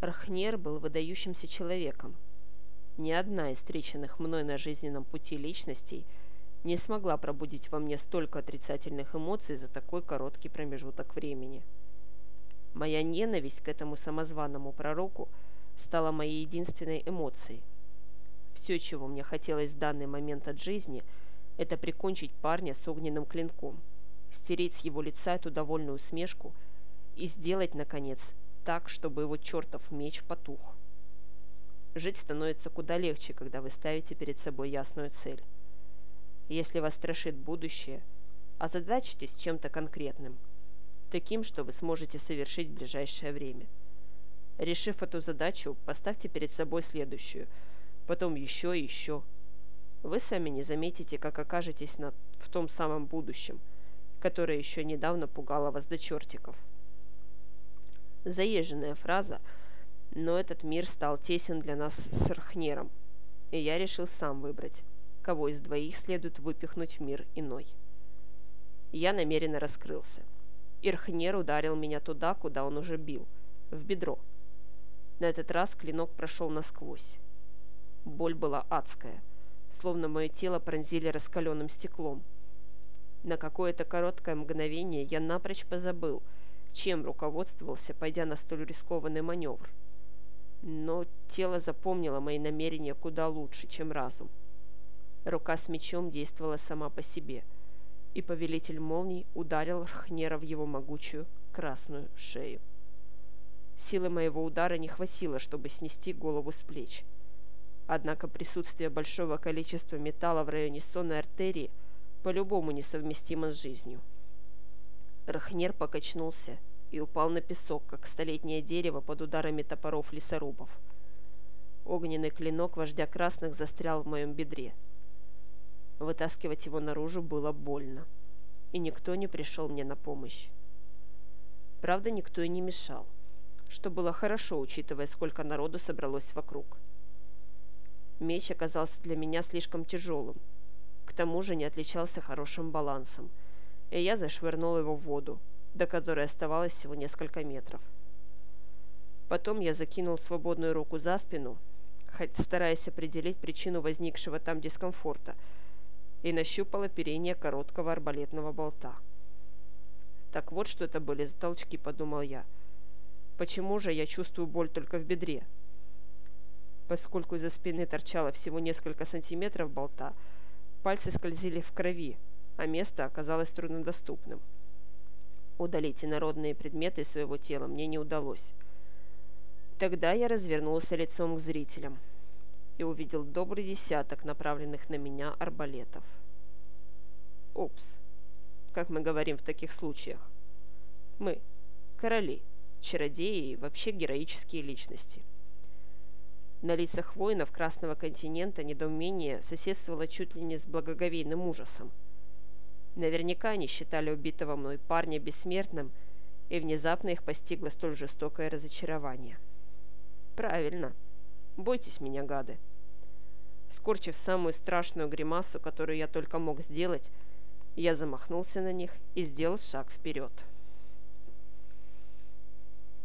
Рахнер был выдающимся человеком. Ни одна из встреченных мной на жизненном пути личностей не смогла пробудить во мне столько отрицательных эмоций за такой короткий промежуток времени. Моя ненависть к этому самозваному пророку стала моей единственной эмоцией. Все, чего мне хотелось в данный момент от жизни, это прикончить парня с огненным клинком, стереть с его лица эту довольную усмешку и сделать, наконец, так, чтобы его чертов меч потух. Жить становится куда легче, когда вы ставите перед собой ясную цель. Если вас страшит будущее, озадачьтесь чем-то конкретным, таким, что вы сможете совершить в ближайшее время. Решив эту задачу, поставьте перед собой следующую, потом еще и еще. Вы сами не заметите, как окажетесь на, в том самом будущем, которое еще недавно пугало вас до чертиков. Заезженная фраза, но этот мир стал тесен для нас с Рхнером, и я решил сам выбрать, кого из двоих следует выпихнуть в мир иной. Я намеренно раскрылся. Ирхнер ударил меня туда, куда он уже бил, в бедро. На этот раз клинок прошел насквозь. Боль была адская, словно мое тело пронзили раскаленным стеклом. На какое-то короткое мгновение я напрочь позабыл – чем руководствовался, пойдя на столь рискованный маневр. Но тело запомнило мои намерения куда лучше, чем разум. Рука с мечом действовала сама по себе, и повелитель молний ударил Рхнера в его могучую красную шею. Силы моего удара не хватило, чтобы снести голову с плеч. Однако присутствие большого количества металла в районе сонной артерии по-любому несовместимо с жизнью. Рахнер покачнулся и упал на песок, как столетнее дерево под ударами топоров лесорубов. Огненный клинок вождя красных застрял в моем бедре. Вытаскивать его наружу было больно, и никто не пришел мне на помощь. Правда, никто и не мешал, что было хорошо, учитывая, сколько народу собралось вокруг. Меч оказался для меня слишком тяжелым, к тому же не отличался хорошим балансом – и я зашвырнул его в воду, до которой оставалось всего несколько метров. Потом я закинул свободную руку за спину, стараясь определить причину возникшего там дискомфорта, и нащупал оперение короткого арбалетного болта. Так вот, что это были за толчки, подумал я. Почему же я чувствую боль только в бедре? Поскольку из-за спины торчало всего несколько сантиметров болта, пальцы скользили в крови, а место оказалось труднодоступным. Удалить инородные предметы из своего тела мне не удалось. Тогда я развернулся лицом к зрителям и увидел добрый десяток направленных на меня арбалетов. Упс, как мы говорим в таких случаях. Мы, короли, чародеи и вообще героические личности. На лицах воинов Красного континента недоумение соседствовало чуть ли не с благоговейным ужасом – Наверняка они считали убитого мной парня бессмертным, и внезапно их постигло столь жестокое разочарование. Правильно. Бойтесь меня, гады. Скорчив самую страшную гримасу, которую я только мог сделать, я замахнулся на них и сделал шаг вперед.